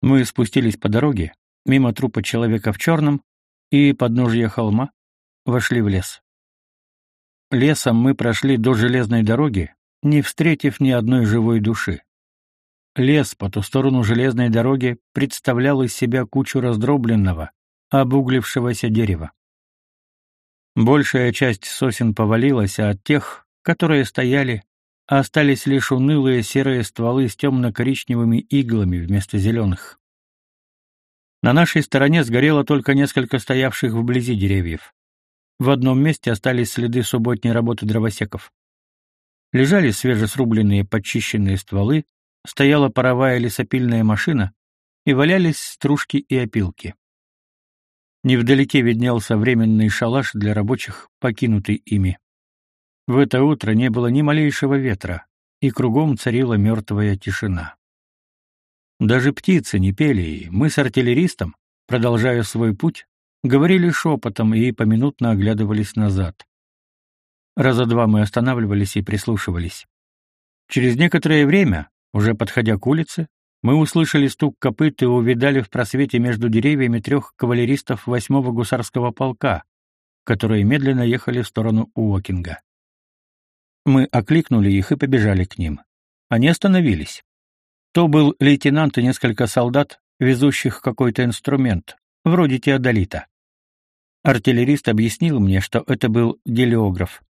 Мы спустились по дороге, мимо трупа человека в черном, и подножья холма вошли в лес. Лесом мы прошли до железной дороги, не встретив ни одной живой души. Лес по ту сторону железной дороги представлял из себя кучу раздробленного, обуглившегося дерева. Большая часть сосен повалилась, а от тех, которые стояли, остались лишь унылые серые стволы с темно-коричневыми иглами вместо зеленых. На нашей стороне сгорело только несколько стоявших вблизи деревьев. В одном месте остались следы субботней работы дровосеков. Лежали свежесрубленные подчищенные стволы, стояла паровая лесопильная машина и валялись стружки и опилки. Невдалеке виднелся временный шалаш для рабочих, покинутый ими. В это утро не было ни малейшего ветра, и кругом царила мертвая тишина. Даже птицы не пели, и мы с артиллеристом, продолжая свой путь, говорили шепотом и поминутно оглядывались назад. Раза два мы останавливались и прислушивались. Через некоторое время, уже подходя к улице, мы услышали стук копыт и увидали в просвете между деревьями трех кавалеристов восьмого гусарского полка, которые медленно ехали в сторону Уокинга. Мы окликнули их и побежали к ним. Они остановились. То был лейтенант и несколько солдат, везущих какой-то инструмент, вроде теодолита. Артиллерист объяснил мне, что это был гелиограф.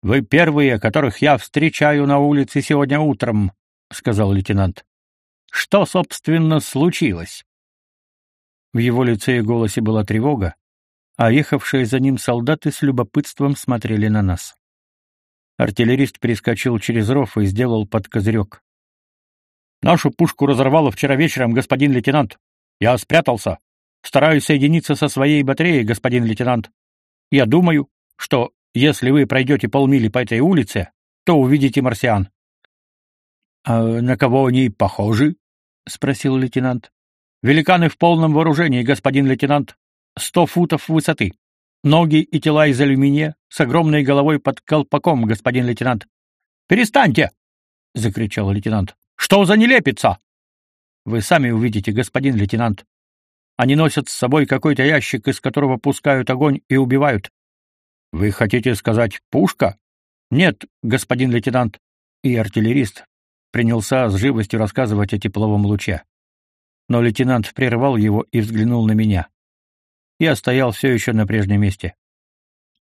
«Вы первые, которых я встречаю на улице сегодня утром», — сказал лейтенант. Что, собственно, случилось? В его лице и голосе была тревога, а ехавшие за ним солдаты с любопытством смотрели на нас. Артиллерист перескочил через ров и сделал под козырек. «Нашу пушку разорвало вчера вечером, господин лейтенант. Я спрятался. Стараюсь соединиться со своей батареей, господин лейтенант. Я думаю, что если вы пройдете полмили по этой улице, то увидите марсиан». «А на кого они похожи?» — спросил лейтенант. «Великаны в полном вооружении, господин лейтенант. Сто футов высоты. Ноги и тела из алюминия, с огромной головой под колпаком, господин лейтенант». «Перестаньте!» — закричал лейтенант. «Что за нелепица?» «Вы сами увидите, господин лейтенант. Они носят с собой какой-то ящик, из которого пускают огонь и убивают». «Вы хотите сказать пушка?» «Нет, господин лейтенант». И артиллерист, принялся с живостью рассказывать о тепловом луче. Но лейтенант прервал его и взглянул на меня. Я стоял все еще на прежнем месте.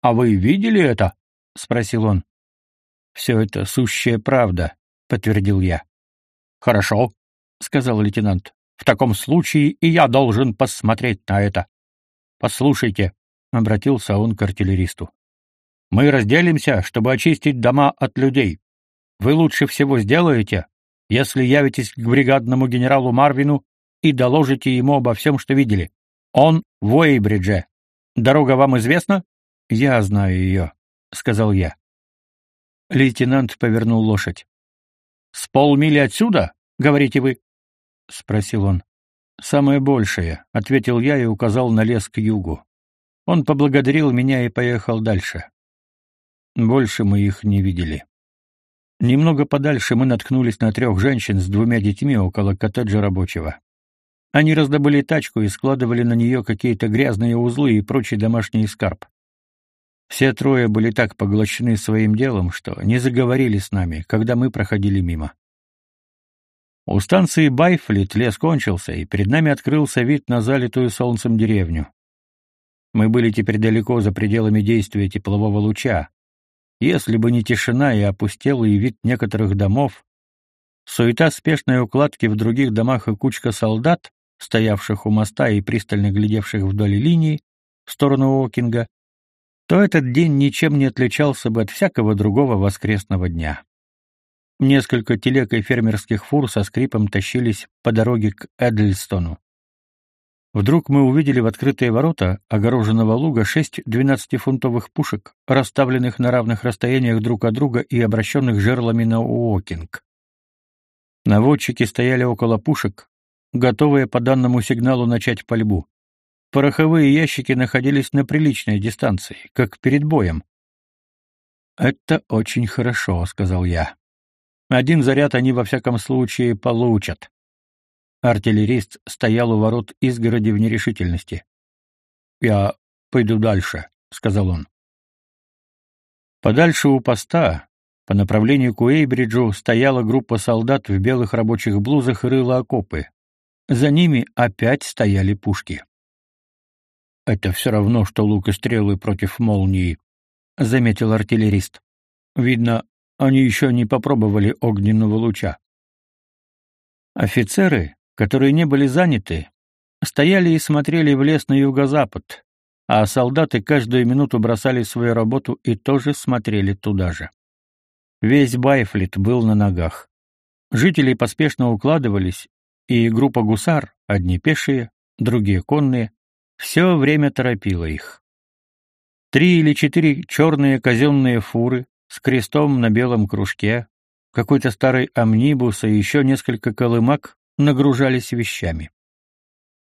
«А вы видели это?» — спросил он. «Все это сущая правда», — подтвердил я. «Хорошо», — сказал лейтенант. «В таком случае и я должен посмотреть на это». «Послушайте», — обратился он к артиллеристу. «Мы разделимся, чтобы очистить дома от людей. Вы лучше всего сделаете, если явитесь к бригадному генералу Марвину и доложите ему обо всем, что видели. Он в Уэйбридже. Дорога вам известна? Я знаю ее», — сказал я. Лейтенант повернул лошадь. С полмили отсюда, говорите вы? спросил он. Самое большее, ответил я и указал на лес к югу. Он поблагодарил меня и поехал дальше. Больше мы их не видели. Немного подальше мы наткнулись на трех женщин с двумя детьми около коттеджа рабочего. Они раздобыли тачку и складывали на нее какие-то грязные узлы и прочий домашний скарб. Все трое были так поглощены своим делом, что не заговорили с нами, когда мы проходили мимо. У станции Байфлит лес кончился, и перед нами открылся вид на залитую солнцем деревню. Мы были теперь далеко за пределами действия теплового луча, если бы не тишина и опустелый вид некоторых домов, суета спешной укладки в других домах и кучка солдат, стоявших у моста и пристально глядевших вдоль линии в сторону Окинга, то этот день ничем не отличался бы от всякого другого воскресного дня. Несколько телег и фермерских фур со скрипом тащились по дороге к Эдльстону. Вдруг мы увидели в открытые ворота огороженного луга шесть двенадцатифунтовых пушек, расставленных на равных расстояниях друг от друга и обращенных жерлами на Уокинг. Наводчики стояли около пушек, готовые по данному сигналу начать пальбу. Пороховые ящики находились на приличной дистанции, как перед боем. «Это очень хорошо», — сказал я. «Один заряд они во всяком случае получат». Артиллерист стоял у ворот изгороди в нерешительности. «Я пойду дальше», — сказал он. Подальше у поста, по направлению к Уэйбриджу, стояла группа солдат в белых рабочих блузах и рыла окопы. За ними опять стояли пушки. «Это все равно, что лук и стрелы против молнии», — заметил артиллерист. «Видно, они еще не попробовали огненного луча». Офицеры, которые не были заняты, стояли и смотрели в лес на юго-запад, а солдаты каждую минуту бросали свою работу и тоже смотрели туда же. Весь Байфлит был на ногах. Жители поспешно укладывались, и группа гусар, одни пешие, другие конные, все время торопила их. Три или четыре черные казенные фуры с крестом на белом кружке, какой-то старый амнибус и еще несколько колымак нагружались вещами.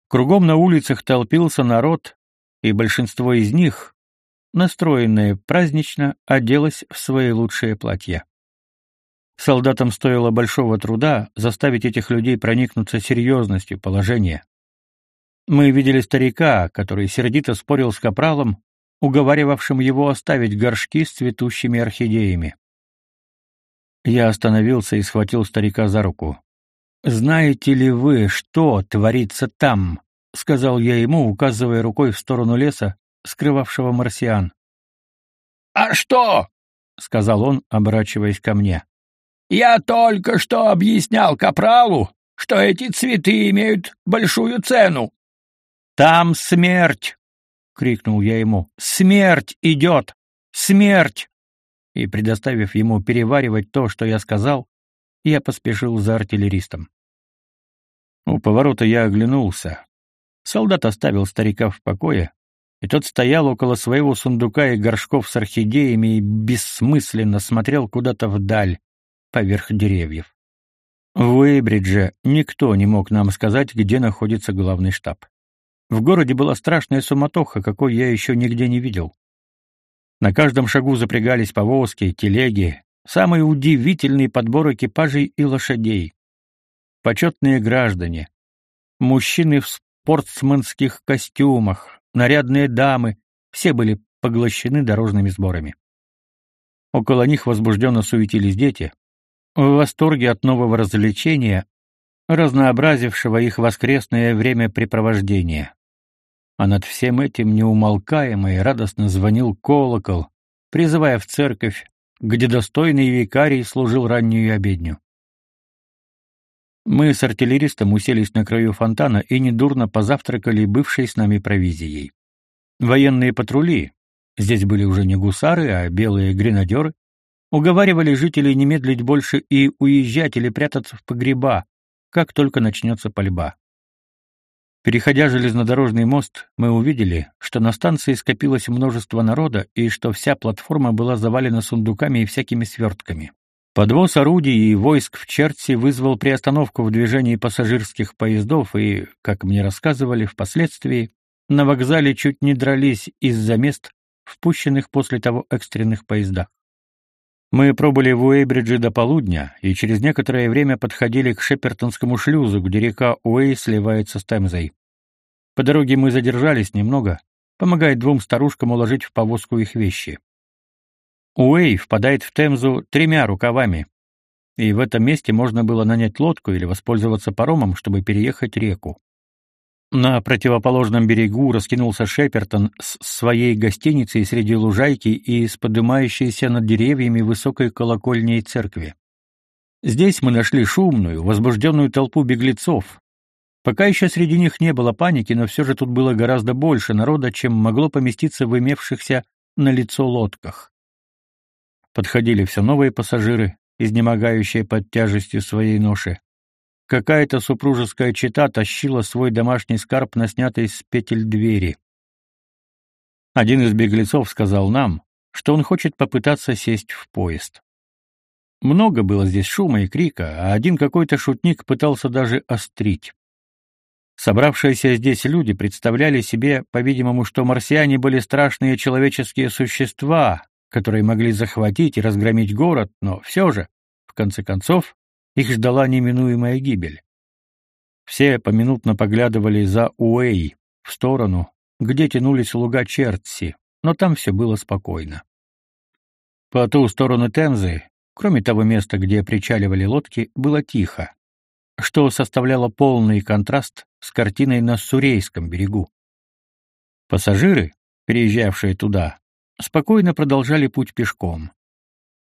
Кругом на улицах толпился народ, и большинство из них, настроенные празднично, оделось в свои лучшие платья. Солдатам стоило большого труда заставить этих людей проникнуться серьезностью положения. Мы видели старика, который сердито спорил с капралом, уговаривавшим его оставить горшки с цветущими орхидеями. Я остановился и схватил старика за руку. Знаете ли вы, что творится там? сказал я ему, указывая рукой в сторону леса, скрывавшего марсиан. А что? сказал он, оборачиваясь ко мне. Я только что объяснял капралу, что эти цветы имеют большую цену. Там смерть, крикнул я ему. Смерть идет! Смерть! И предоставив ему переваривать то, что я сказал, я поспешил за артиллеристом. У поворота я оглянулся. Солдат оставил старика в покое, и тот стоял около своего сундука и горшков с орхидеями и бессмысленно смотрел куда-то вдаль, поверх деревьев. В Уэйбридже никто не мог нам сказать, где находится главный штаб. В городе была страшная суматоха, какой я еще нигде не видел. На каждом шагу запрягались повозки, телеги, самый удивительный подбор экипажей и лошадей почетные граждане, мужчины в спортсменских костюмах, нарядные дамы, все были поглощены дорожными сборами. Около них возбужденно суетились дети, в восторге от нового развлечения, разнообразившего их воскресное времяпрепровождение. А над всем этим неумолкаемо и радостно звонил колокол, призывая в церковь, где достойный викарий служил раннюю обедню. Мы с артиллеристом уселись на краю фонтана и недурно позавтракали бывшей с нами провизией. Военные патрули, здесь были уже не гусары, а белые гренадеры, уговаривали жителей не медлить больше и уезжать или прятаться в погреба, как только начнется пальба. Переходя железнодорожный мост, мы увидели, что на станции скопилось множество народа и что вся платформа была завалена сундуками и всякими свертками. Подвоз орудий и войск в Черти вызвал приостановку в движении пассажирских поездов и, как мне рассказывали впоследствии, на вокзале чуть не дрались из-за мест, впущенных после того экстренных поездах. Мы пробыли в Уэйбридже до полудня и через некоторое время подходили к Шепертонскому шлюзу, где река Уэй сливается с Темзой. По дороге мы задержались немного, помогая двум старушкам уложить в повозку их вещи. Уэй впадает в Темзу тремя рукавами, и в этом месте можно было нанять лодку или воспользоваться паромом, чтобы переехать реку. На противоположном берегу раскинулся Шепертон с своей гостиницей среди лужайки и с поднимающейся над деревьями высокой колокольней церкви. Здесь мы нашли шумную, возбужденную толпу беглецов. Пока еще среди них не было паники, но все же тут было гораздо больше народа, чем могло поместиться в имевшихся на лицо лодках. Подходили все новые пассажиры, изнемогающие под тяжестью своей ноши. Какая-то супружеская чета тащила свой домашний скарб на снятой с петель двери. Один из беглецов сказал нам, что он хочет попытаться сесть в поезд. Много было здесь шума и крика, а один какой-то шутник пытался даже острить. Собравшиеся здесь люди представляли себе, по-видимому, что марсиане были страшные человеческие существа, которые могли захватить и разгромить город, но все же, в конце концов, их ждала неминуемая гибель. Все поминутно поглядывали за Уэй в сторону, где тянулись луга Чертси, но там все было спокойно. По ту сторону Темзы, кроме того места, где причаливали лодки, было тихо, что составляло полный контраст с картиной на Сурейском берегу. Пассажиры, переезжавшие туда, спокойно продолжали путь пешком.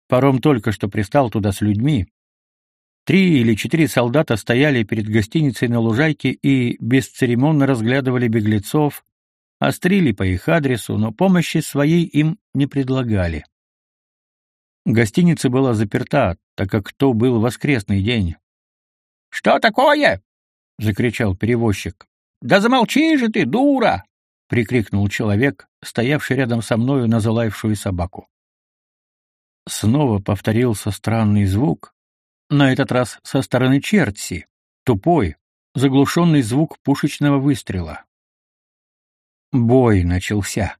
Паром только что пристал туда с людьми. Три или четыре солдата стояли перед гостиницей на лужайке и бесцеремонно разглядывали беглецов, острили по их адресу, но помощи своей им не предлагали. Гостиница была заперта, так как то был воскресный день. «Что такое?» — закричал перевозчик. «Да замолчи же ты, дура!» — прикрикнул человек, стоявший рядом со мною на залаявшую собаку. Снова повторился странный звук, на этот раз со стороны Чертси, тупой, заглушенный звук пушечного выстрела. Бой начался.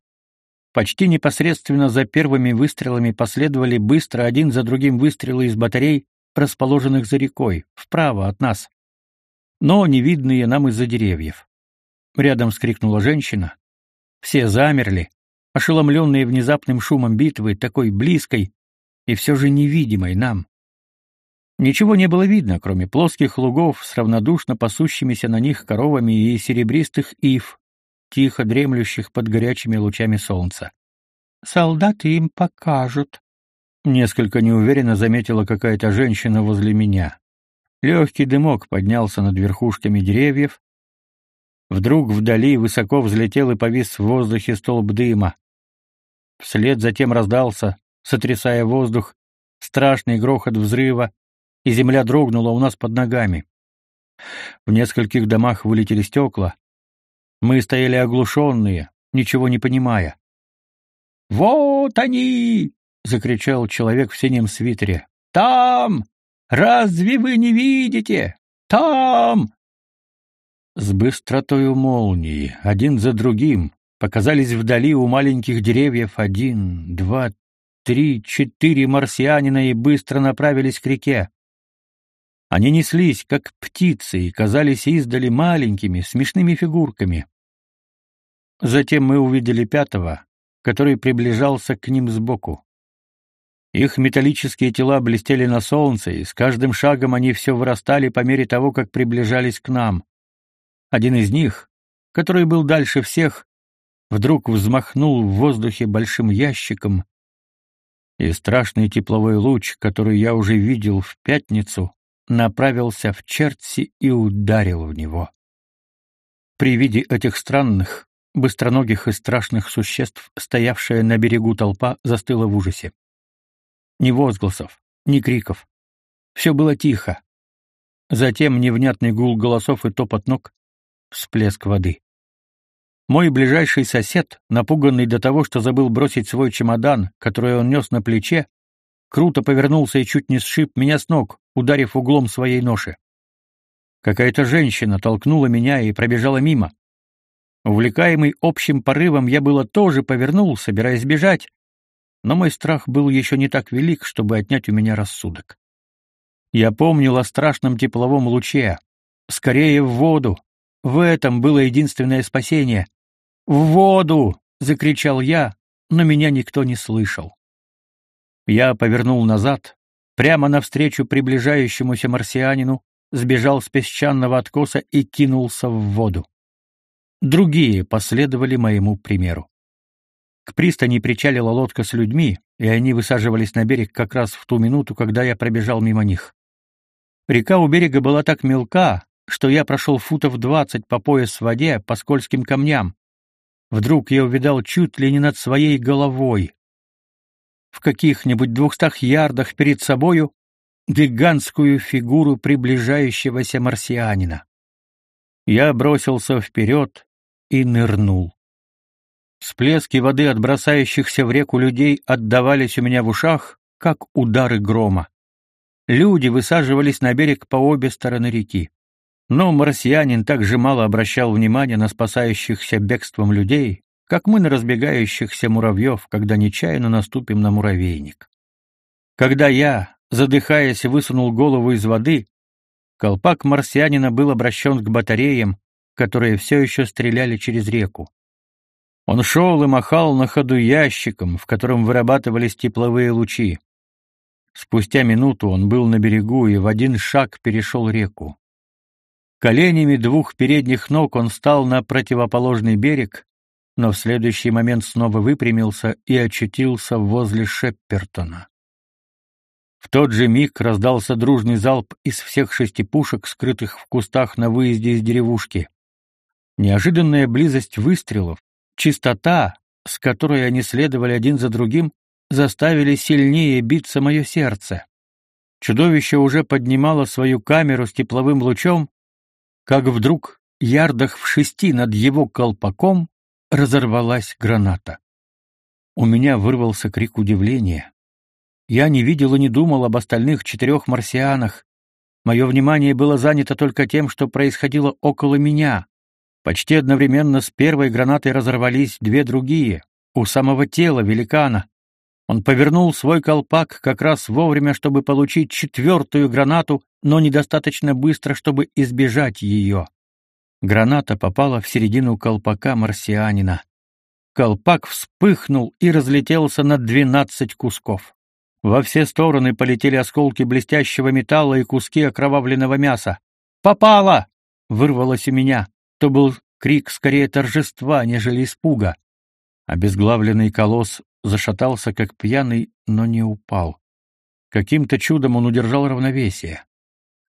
Почти непосредственно за первыми выстрелами последовали быстро один за другим выстрелы из батарей, расположенных за рекой, вправо от нас, но не видные нам из-за деревьев. Рядом скрикнула женщина. Все замерли, ошеломленные внезапным шумом битвы, такой близкой и все же невидимой нам. Ничего не было видно, кроме плоских лугов с равнодушно пасущимися на них коровами и серебристых ив, тихо дремлющих под горячими лучами солнца. «Солдаты им покажут», — несколько неуверенно заметила какая-то женщина возле меня. Легкий дымок поднялся над верхушками деревьев, Вдруг вдали высоко взлетел и повис в воздухе столб дыма. Вслед затем раздался, сотрясая воздух, страшный грохот взрыва, и земля дрогнула у нас под ногами. В нескольких домах вылетели стекла. Мы стояли оглушенные, ничего не понимая. «Вот они!» — закричал человек в синем свитере. «Там! Разве вы не видите? Там! С быстротою молнии, один за другим, показались вдали у маленьких деревьев один, два, три, четыре марсианина и быстро направились к реке. Они неслись, как птицы, и казались издали маленькими, смешными фигурками. Затем мы увидели пятого, который приближался к ним сбоку. Их металлические тела блестели на солнце, и с каждым шагом они все вырастали по мере того, как приближались к нам. Один из них, который был дальше всех, вдруг взмахнул в воздухе большим ящиком, и страшный тепловой луч, который я уже видел в пятницу, направился в Чертси и ударил в него. При виде этих странных, быстроногих и страшных существ, стоявшая на берегу толпа застыла в ужасе. Ни возгласов, ни криков. Все было тихо. Затем невнятный гул голосов и топот ног, всплеск воды. Мой ближайший сосед, напуганный до того, что забыл бросить свой чемодан, который он нес на плече, круто повернулся и чуть не сшиб меня с ног, ударив углом своей ноши. Какая-то женщина толкнула меня и пробежала мимо. Увлекаемый общим порывом, я было тоже повернул, собираясь бежать, но мой страх был еще не так велик, чтобы отнять у меня рассудок. Я помнил о страшном тепловом луче. Скорее в воду, в этом было единственное спасение. «В воду!» — закричал я, но меня никто не слышал. Я повернул назад, прямо навстречу приближающемуся марсианину, сбежал с песчаного откоса и кинулся в воду. Другие последовали моему примеру. К пристани причалила лодка с людьми, и они высаживались на берег как раз в ту минуту, когда я пробежал мимо них. Река у берега была так мелка, что я прошел футов двадцать по пояс в воде по скользким камням. Вдруг я увидал чуть ли не над своей головой. В каких-нибудь двухстах ярдах перед собою гигантскую фигуру приближающегося марсианина. Я бросился вперед и нырнул. Всплески воды от бросающихся в реку людей отдавались у меня в ушах, как удары грома. Люди высаживались на берег по обе стороны реки. Но марсианин так же мало обращал внимания на спасающихся бегством людей, как мы на разбегающихся муравьев, когда нечаянно наступим на муравейник. Когда я, задыхаясь, высунул голову из воды, Колпак марсианина был обращен к батареям, которые все еще стреляли через реку. Он шел и махал на ходу ящиком, в котором вырабатывались тепловые лучи. Спустя минуту он был на берегу и в один шаг перешел реку. Коленями двух передних ног он стал на противоположный берег, но в следующий момент снова выпрямился и очутился возле Шеппертона. В тот же миг раздался дружный залп из всех шести пушек, скрытых в кустах на выезде из деревушки. Неожиданная близость выстрелов, чистота, с которой они следовали один за другим, заставили сильнее биться мое сердце. Чудовище уже поднимало свою камеру с тепловым лучом, как вдруг, ярдах в шести над его колпаком, разорвалась граната. У меня вырвался крик удивления. Я не видел и не думал об остальных четырех марсианах. Мое внимание было занято только тем, что происходило около меня. Почти одновременно с первой гранатой разорвались две другие, у самого тела великана. Он повернул свой колпак как раз вовремя, чтобы получить четвертую гранату, но недостаточно быстро, чтобы избежать ее. Граната попала в середину колпака марсианина. Колпак вспыхнул и разлетелся на двенадцать кусков. Во все стороны полетели осколки блестящего металла и куски окровавленного мяса. «Попало!» — вырвалось у меня. То был крик скорее торжества, нежели испуга. Обезглавленный колосс зашатался, как пьяный, но не упал. Каким-то чудом он удержал равновесие.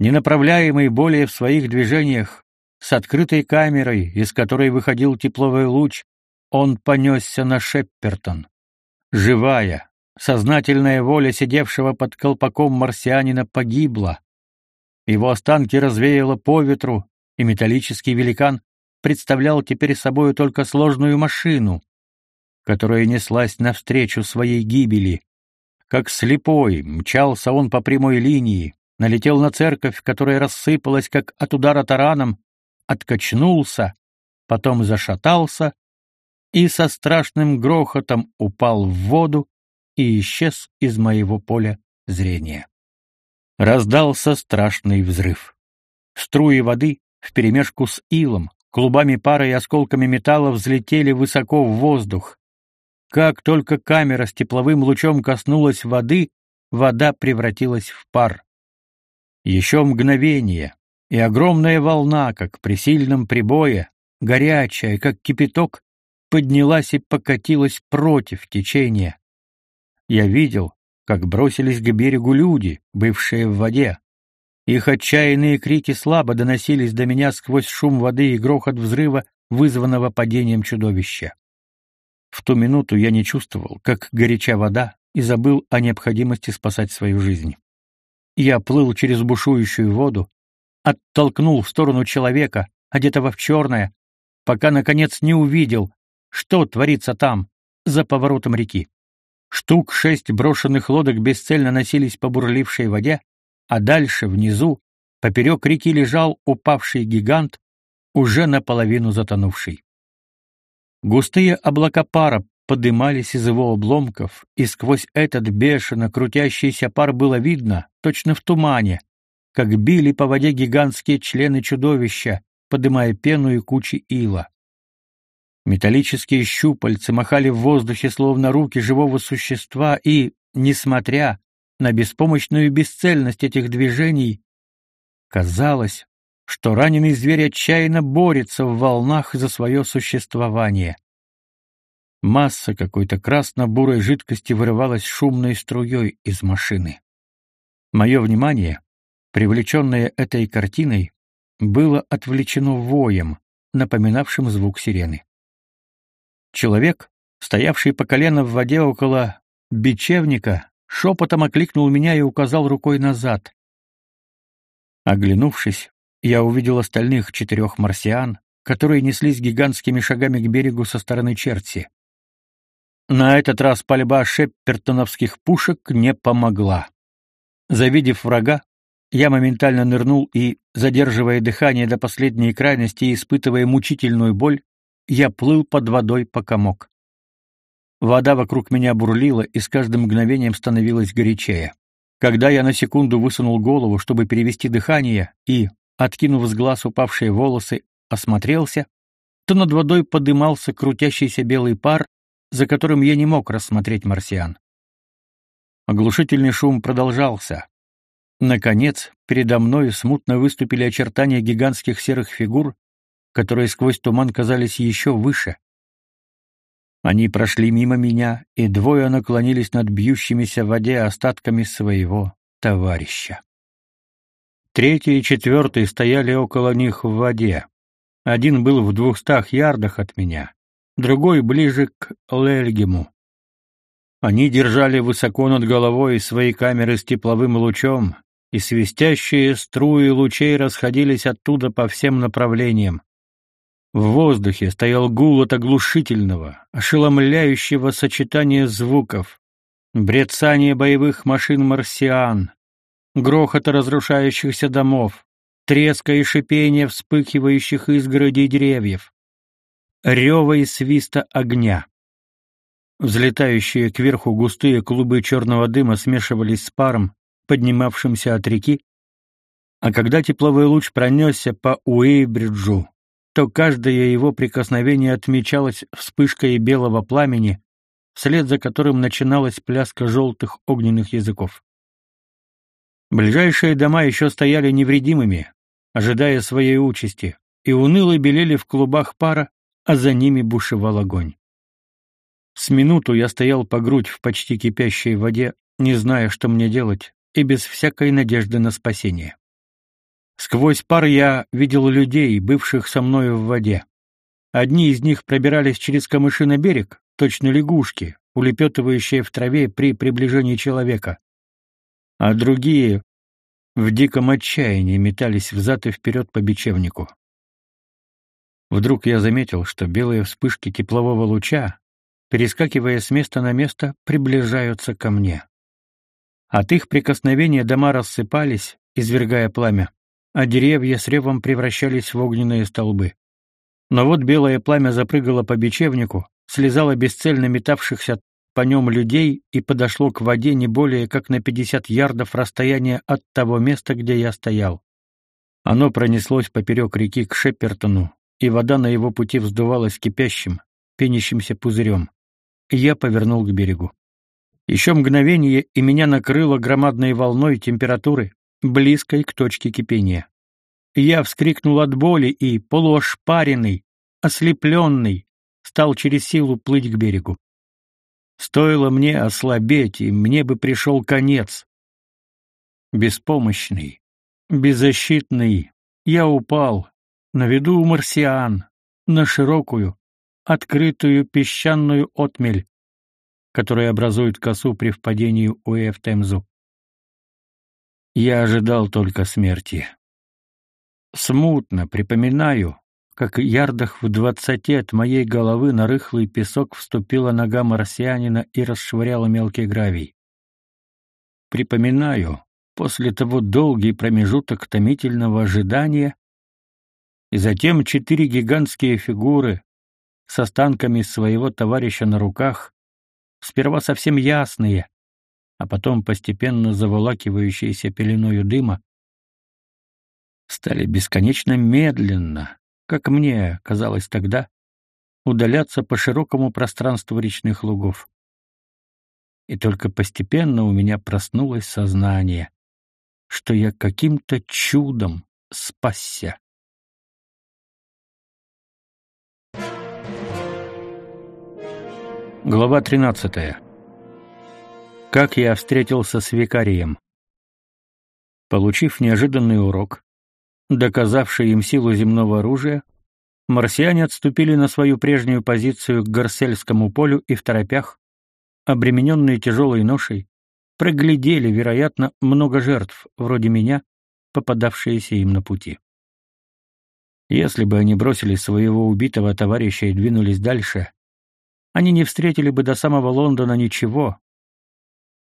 Не направляемый более в своих движениях, с открытой камерой, из которой выходил тепловой луч, он понесся на Шеппертон. Живая, сознательная воля сидевшего под колпаком марсианина погибла. Его останки развеяло по ветру, и металлический великан представлял теперь собою только сложную машину, которая неслась навстречу своей гибели. Как слепой мчался он по прямой линии, налетел на церковь, которая рассыпалась как от удара тараном, откачнулся, потом зашатался и со страшным грохотом упал в воду и исчез из моего поля зрения. Раздался страшный взрыв. Струи воды вперемешку с илом, клубами пара и осколками металла взлетели высоко в воздух. Как только камера с тепловым лучом коснулась воды, вода превратилась в пар. Еще мгновение, и огромная волна, как при сильном прибое, горячая, как кипяток, поднялась и покатилась против течения. Я видел, как бросились к берегу люди, бывшие в воде. Их отчаянные крики слабо доносились до меня сквозь шум воды и грохот взрыва, вызванного падением чудовища. В ту минуту я не чувствовал, как горяча вода, и забыл о необходимости спасать свою жизнь. Я плыл через бушующую воду, оттолкнул в сторону человека, одетого в черное, пока, наконец, не увидел, что творится там, за поворотом реки. Штук шесть брошенных лодок бесцельно носились по бурлившей воде, а дальше, внизу, поперек реки лежал упавший гигант, уже наполовину затонувший. Густые облака пара подымались из его обломков, и сквозь этот бешено крутящийся пар было видно, точно в тумане, как били по воде гигантские члены чудовища, подымая пену и кучи ила. Металлические щупальца махали в воздухе словно руки живого существа и, несмотря на беспомощную бесцельность этих движений, казалось, что раненый зверь отчаянно борется в волнах за свое существование. Масса какой-то красно-бурой жидкости вырывалась шумной струей из машины. Мое внимание, привлеченное этой картиной, было отвлечено воем, напоминавшим звук сирены. Человек, стоявший по колено в воде около бечевника, шепотом окликнул меня и указал рукой назад. Оглянувшись, я увидел остальных четырех марсиан, которые неслись гигантскими шагами к берегу со стороны Черти. На этот раз пальба шеппертоновских пушек не помогла. Завидев врага, я моментально нырнул и, задерживая дыхание до последней крайности и испытывая мучительную боль, я плыл под водой пока мог. Вода вокруг меня бурлила и с каждым мгновением становилась горячее. Когда я на секунду высунул голову, чтобы перевести дыхание, и, откинув с глаз упавшие волосы, осмотрелся, то над водой подымался крутящийся белый пар, за которым я не мог рассмотреть марсиан. Оглушительный шум продолжался. Наконец, передо мной смутно выступили очертания гигантских серых фигур, которые сквозь туман казались еще выше. Они прошли мимо меня, и двое наклонились над бьющимися в воде остатками своего товарища. Третий и четвертый стояли около них в воде. Один был в двухстах ярдах от меня, другой ближе к Лельгему. Они держали высоко над головой свои камеры с тепловым лучом, и свистящие струи лучей расходились оттуда по всем направлениям. В воздухе стоял гул от оглушительного, ошеломляющего сочетания звуков, брецание боевых машин марсиан, грохота разрушающихся домов, треска и шипение вспыхивающих изгородей деревьев, рева и свиста огня. Взлетающие кверху густые клубы черного дыма смешивались с паром, поднимавшимся от реки, а когда тепловой луч пронесся по Уэйбриджу, то каждое его прикосновение отмечалось вспышкой белого пламени, вслед за которым начиналась пляска желтых огненных языков. Ближайшие дома еще стояли невредимыми, ожидая своей участи, и уныло белели в клубах пара, а за ними бушевал огонь. С минуту я стоял по грудь в почти кипящей воде, не зная, что мне делать, и без всякой надежды на спасение. Сквозь пар я видел людей, бывших со мною в воде. Одни из них пробирались через камыши на берег, точно лягушки, улепетывающие в траве при приближении человека. А другие в диком отчаянии метались взад и вперед по бечевнику. Вдруг я заметил, что белые вспышки теплового луча, перескакивая с места на место, приближаются ко мне. От их прикосновения дома рассыпались, извергая пламя а деревья с ревом превращались в огненные столбы. Но вот белое пламя запрыгало по бечевнику, слезало бесцельно метавшихся по нем людей и подошло к воде не более как на пятьдесят ярдов расстояния от того места, где я стоял. Оно пронеслось поперек реки к Шеппертону, и вода на его пути вздувалась кипящим, пенящимся пузырем. Я повернул к берегу. Еще мгновение, и меня накрыло громадной волной температуры, близкой к точке кипения. Я вскрикнул от боли и, полуошпаренный, ослепленный, стал через силу плыть к берегу. Стоило мне ослабеть, и мне бы пришел конец. Беспомощный, беззащитный, я упал на виду у марсиан, на широкую, открытую песчаную отмель, которая образует косу при впадении Уэ в Темзу. Я ожидал только смерти. Смутно припоминаю, как ярдах в двадцати от моей головы на рыхлый песок вступила нога марсианина и расшвыряла мелкий гравий. Припоминаю, после того долгий промежуток томительного ожидания, и затем четыре гигантские фигуры с останками своего товарища на руках, сперва совсем ясные, а потом постепенно заволакивающиеся пеленою дыма, стали бесконечно медленно, как мне казалось тогда, удаляться по широкому пространству речных лугов. И только постепенно у меня проснулось сознание, что я каким-то чудом спасся. Глава тринадцатая. Как я встретился с викарием. Получив неожиданный урок, доказавший им силу земного оружия, марсиане отступили на свою прежнюю позицию к Гарсельскому полю и в торопях, обремененные тяжелой ношей, проглядели, вероятно, много жертв, вроде меня, попадавшиеся им на пути. Если бы они бросили своего убитого товарища и двинулись дальше, они не встретили бы до самого Лондона ничего,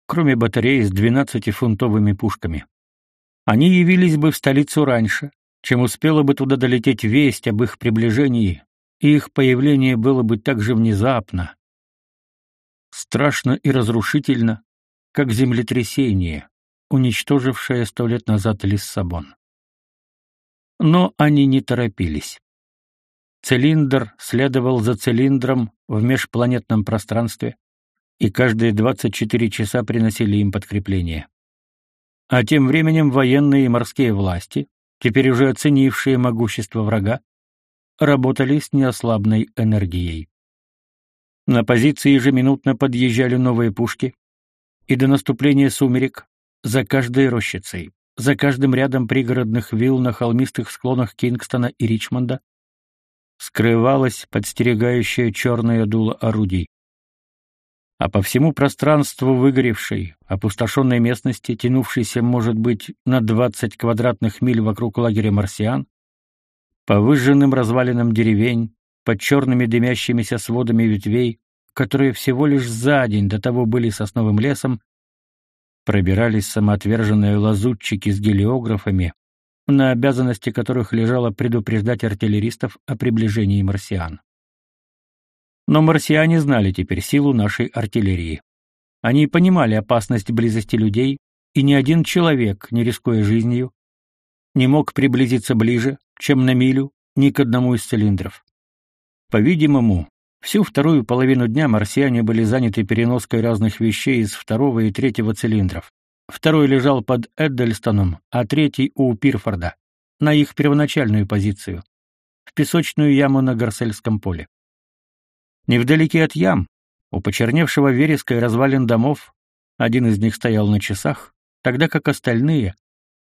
кроме батареи с двенадцатифунтовыми пушками. Они явились бы в столицу раньше, чем успела бы туда долететь весть об их приближении, и их появление было бы так же внезапно, страшно и разрушительно, как землетрясение, уничтожившая сто лет назад Лиссабон. Но они не торопились. Цилиндр следовал за цилиндром в межпланетном пространстве, и каждые 24 часа приносили им подкрепление. А тем временем военные и морские власти, теперь уже оценившие могущество врага, работали с неослабной энергией. На позиции ежеминутно подъезжали новые пушки, и до наступления сумерек за каждой рощицей, за каждым рядом пригородных вилл на холмистых склонах Кингстона и Ричмонда скрывалась подстерегающая черное дуло орудий. А по всему пространству выгоревшей, опустошенной местности, тянувшейся, может быть, на 20 квадратных миль вокруг лагеря марсиан, по выжженным развалинам деревень, под черными дымящимися сводами ветвей, которые всего лишь за день до того были сосновым лесом, пробирались самоотверженные лазутчики с гелиографами, на обязанности которых лежало предупреждать артиллеристов о приближении марсиан. Но марсиане знали теперь силу нашей артиллерии. Они понимали опасность близости людей, и ни один человек, не рискуя жизнью, не мог приблизиться ближе, чем на милю, ни к одному из цилиндров. По-видимому, всю вторую половину дня марсиане были заняты переноской разных вещей из второго и третьего цилиндров. Второй лежал под Эддельстоном, а третий у Пирфорда, на их первоначальную позицию, в песочную яму на Гарсельском поле. Невдалеке от ям, у почерневшего вереска и развалин домов, один из них стоял на часах, тогда как остальные,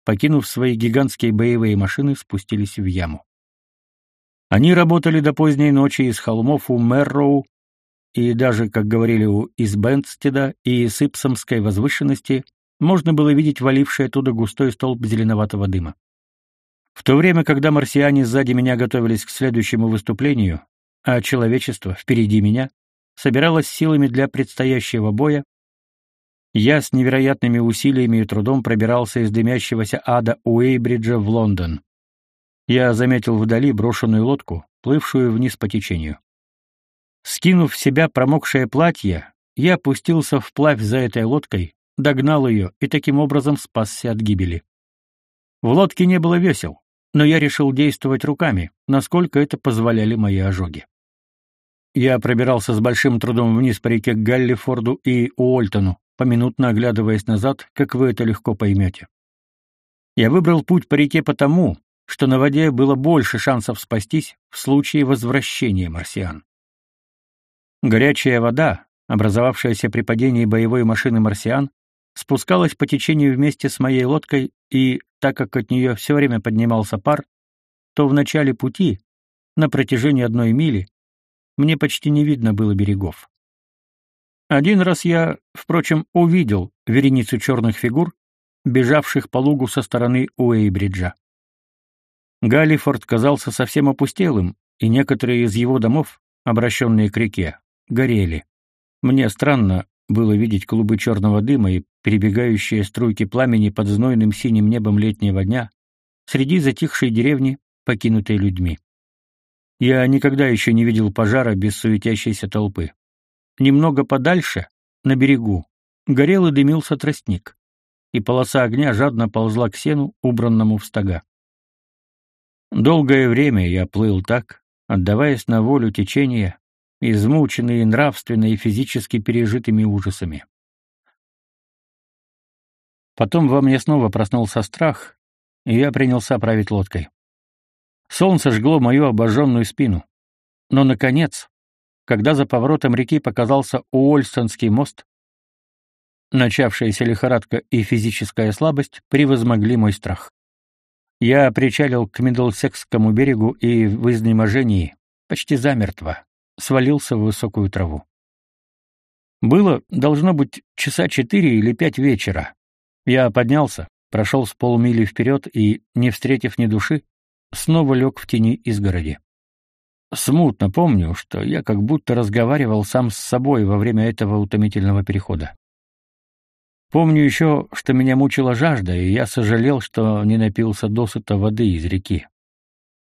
покинув свои гигантские боевые машины, спустились в яму. Они работали до поздней ночи из холмов у Мерроу и даже, как говорили, у Избенстеда и Сипсомской возвышенности можно было видеть валивший оттуда густой столб зеленоватого дыма. В то время, когда марсиане сзади меня готовились к следующему выступлению, а человечество впереди меня собиралось силами для предстоящего боя, я с невероятными усилиями и трудом пробирался из дымящегося ада Уэйбриджа в Лондон. Я заметил вдали брошенную лодку, плывшую вниз по течению. Скинув в себя промокшее платье, я опустился вплавь за этой лодкой, догнал ее и таким образом спасся от гибели. В лодке не было весел, но я решил действовать руками, насколько это позволяли мои ожоги. Я пробирался с большим трудом вниз по реке к Галлифорду и Уолтону, поминутно оглядываясь назад, как вы это легко поймете. Я выбрал путь по реке потому, что на воде было больше шансов спастись в случае возвращения марсиан. Горячая вода, образовавшаяся при падении боевой машины марсиан, спускалась по течению вместе с моей лодкой, и, так как от нее все время поднимался пар, то в начале пути, на протяжении одной мили, мне почти не видно было берегов. Один раз я, впрочем, увидел вереницу черных фигур, бежавших по лугу со стороны Уэйбриджа. Галлифорд казался совсем опустелым, и некоторые из его домов, обращенные к реке, горели. Мне странно было видеть клубы черного дыма и перебегающие струйки пламени под знойным синим небом летнего дня среди затихшей деревни, покинутой людьми. Я никогда еще не видел пожара без суетящейся толпы. Немного подальше, на берегу, горел и дымился тростник, и полоса огня жадно ползла к сену, убранному в стога. Долгое время я плыл так, отдаваясь на волю течения, измученные нравственно и физически пережитыми ужасами. Потом во мне снова проснулся страх, и я принялся править лодкой. Солнце жгло мою обожженную спину. Но, наконец, когда за поворотом реки показался Уольстонский мост, начавшаяся лихорадка и физическая слабость превозмогли мой страх. Я причалил к Мидлсекскому берегу и в изнеможении, почти замертво, свалился в высокую траву. Было, должно быть, часа четыре или пять вечера. Я поднялся, прошел с полмили вперед и, не встретив ни души, снова лег в тени изгороди. Смутно помню, что я как будто разговаривал сам с собой во время этого утомительного перехода. Помню еще, что меня мучила жажда, и я сожалел, что не напился досыта воды из реки.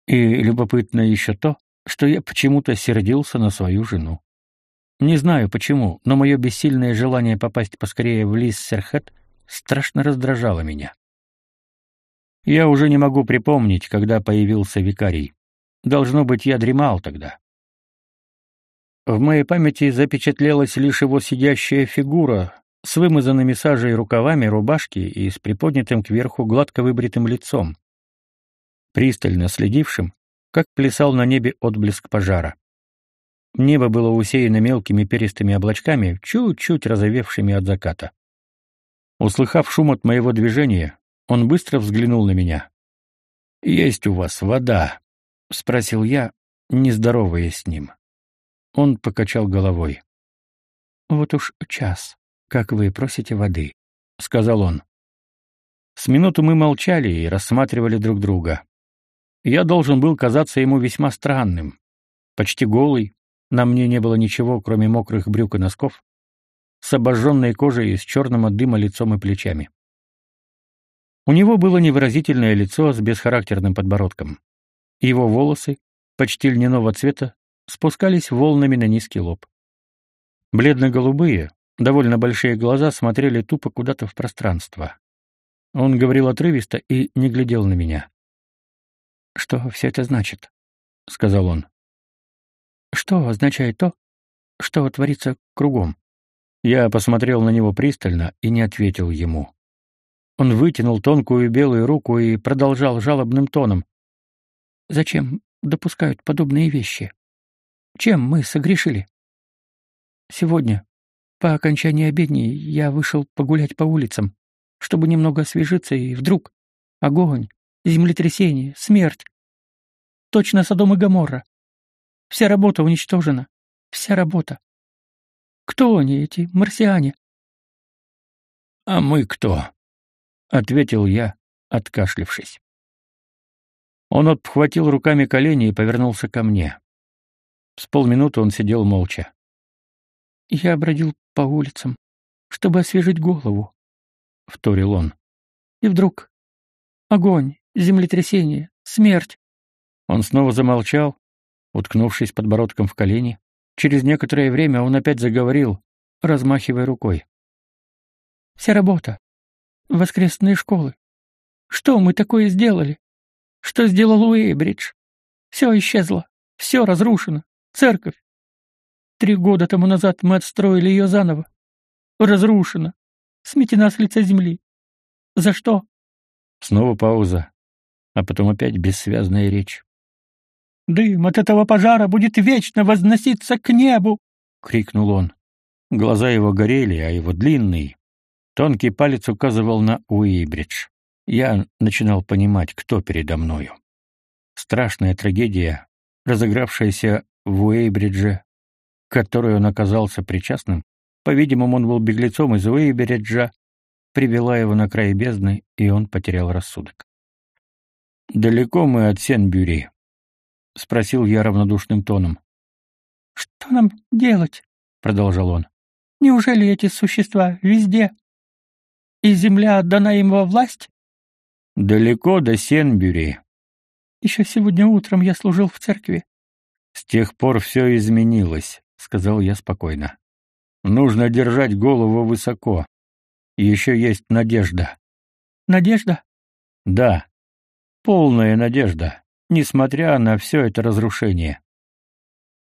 И любопытно еще то, что я почему-то сердился на свою жену. Не знаю почему, но мое бессильное желание попасть поскорее в Лиссерхэт страшно раздражало меня. Я уже не могу припомнить, когда появился викарий. Должно быть, я дремал тогда. В моей памяти запечатлелась лишь его сидящая фигура с вымазанными сажей рукавами рубашки и с приподнятым кверху гладко выбритым лицом, пристально следившим, как плясал на небе отблеск пожара. Небо было усеяно мелкими перистыми облачками, чуть-чуть разовевшими от заката. Услыхав шум от моего движения, он быстро взглянул на меня. «Есть у вас вода?» — спросил я, не здороваясь с ним. Он покачал головой. «Вот уж час, как вы просите воды», — сказал он. С минуту мы молчали и рассматривали друг друга. Я должен был казаться ему весьма странным. Почти голый, на мне не было ничего, кроме мокрых брюк и носков, с обожженной кожей и с черным от дыма лицом и плечами. У него было невыразительное лицо с бесхарактерным подбородком. Его волосы, почти льняного цвета, спускались волнами на низкий лоб. Бледно-голубые, довольно большие глаза смотрели тупо куда-то в пространство. Он говорил отрывисто и не глядел на меня. «Что все это значит?» — сказал он. «Что означает то, что творится кругом?» Я посмотрел на него пристально и не ответил ему. Он вытянул тонкую белую руку и продолжал жалобным тоном. «Зачем допускают подобные вещи? Чем мы согрешили?» «Сегодня, по окончании обедни, я вышел погулять по улицам, чтобы немного освежиться, и вдруг огонь, землетрясение, смерть. Точно Содом и Гоморра. Вся работа уничтожена. Вся работа. Кто они, эти марсиане? — А мы кто? — ответил я, откашлившись. Он обхватил руками колени и повернулся ко мне. С полминуты он сидел молча. «Я бродил по улицам, чтобы освежить голову», — вторил он. «И вдруг огонь, землетрясение, смерть». Он снова замолчал, уткнувшись подбородком в колени. Через некоторое время он опять заговорил, размахивая рукой. «Вся работа, воскресные школы. Что мы такое сделали? Что сделал Уэйбридж? Все исчезло, все разрушено. Церковь. Три года тому назад мы отстроили ее заново. Разрушена, сметена с лица земли. За что? Снова пауза, а потом опять бессвязная речь. «Дым от этого пожара будет вечно возноситься к небу!» — крикнул он. Глаза его горели, а его длинный, Тонкий палец указывал на Уэйбридж. Я начинал понимать, кто передо мною. Страшная трагедия, разыгравшаяся в Уэйбридже, к которой он оказался причастным, по-видимому, он был беглецом из Уэйбриджа, привела его на край бездны, и он потерял рассудок. «Далеко мы от Сенбюри?» — спросил я равнодушным тоном. «Что нам делать?» — продолжал он. «Неужели эти существа везде?» И земля отдана им во власть? Далеко до Сенбюри. Еще сегодня утром я служил в церкви. С тех пор все изменилось, сказал я спокойно. Нужно держать голову высоко. Еще есть надежда. Надежда? Да. Полная надежда, несмотря на все это разрушение.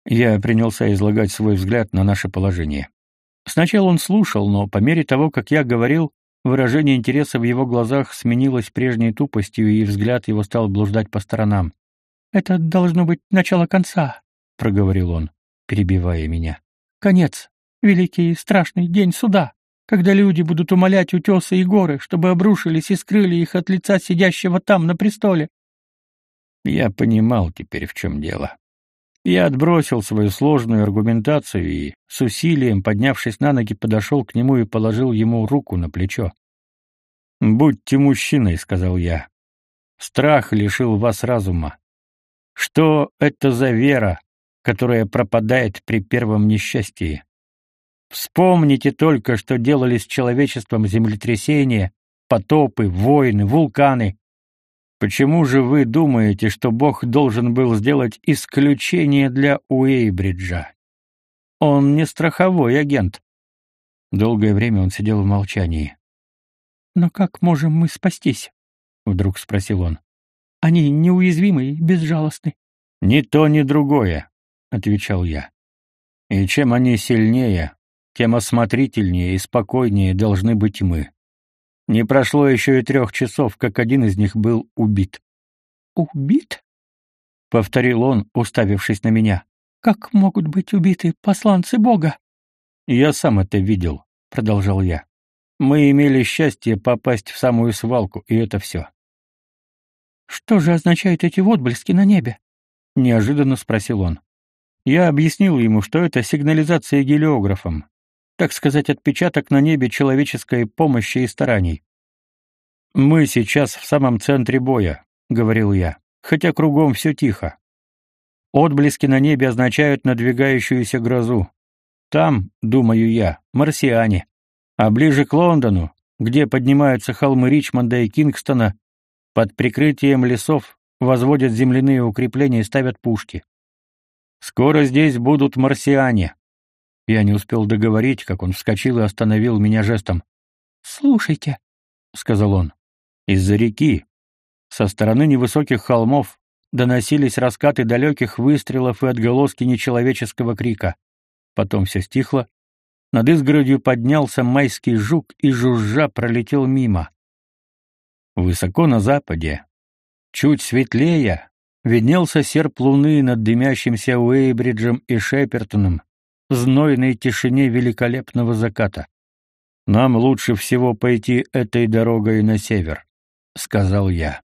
Я принялся излагать свой взгляд на наше положение. Сначала он слушал, но по мере того, как я говорил, Выражение интереса в его глазах сменилось прежней тупостью, и взгляд его стал блуждать по сторонам. «Это должно быть начало конца», — проговорил он, перебивая меня. «Конец. Великий и страшный день суда, когда люди будут умолять утесы и горы, чтобы обрушились и скрыли их от лица сидящего там на престоле». Я понимал теперь, в чем дело. Я отбросил свою сложную аргументацию и, с усилием поднявшись на ноги, подошел к нему и положил ему руку на плечо. «Будьте мужчиной», — сказал я. «Страх лишил вас разума. Что это за вера, которая пропадает при первом несчастье? Вспомните только, что делали с человечеством землетрясения, потопы, войны, вулканы, Почему же вы думаете, что Бог должен был сделать исключение для Уэйбриджа? Он не страховой агент. Долгое время он сидел в молчании. Но как можем мы спастись? вдруг спросил он. Они неуязвимы и безжалостны. Ни то, ни другое, отвечал я. И чем они сильнее, тем осмотрительнее и спокойнее должны быть мы. Не прошло еще и трех часов, как один из них был убит. Убит? повторил он, уставившись на меня. Как могут быть убиты посланцы Бога? Я сам это видел, продолжал я. Мы имели счастье попасть в самую свалку, и это все. Что же означают эти отблески на небе? неожиданно спросил он. Я объяснил ему, что это сигнализация гелиографом, так сказать, отпечаток на небе человеческой помощи и стараний. Мы сейчас в самом центре боя, говорил я, хотя кругом все тихо. Отблески на небе означают надвигающуюся грозу. Там, думаю я, марсиане. А ближе к Лондону, где поднимаются холмы Ричмонда и Кингстона, под прикрытием лесов возводят земляные укрепления и ставят пушки. Скоро здесь будут марсиане. Я не успел договорить, как он вскочил и остановил меня жестом. "Слушайте", сказал он. Из-за реки, со стороны невысоких холмов, доносились раскаты далеких выстрелов и отголоски нечеловеческого крика. Потом все стихло. Над изгородью поднялся майский жук и жужжа пролетел мимо. Высоко на западе, чуть светлее, виднелся серп луны над дымящимся Уэйбриджем и Шепертоном, знойной тишине великолепного заката. Нам лучше всего пойти этой дорогой на север, сказал я.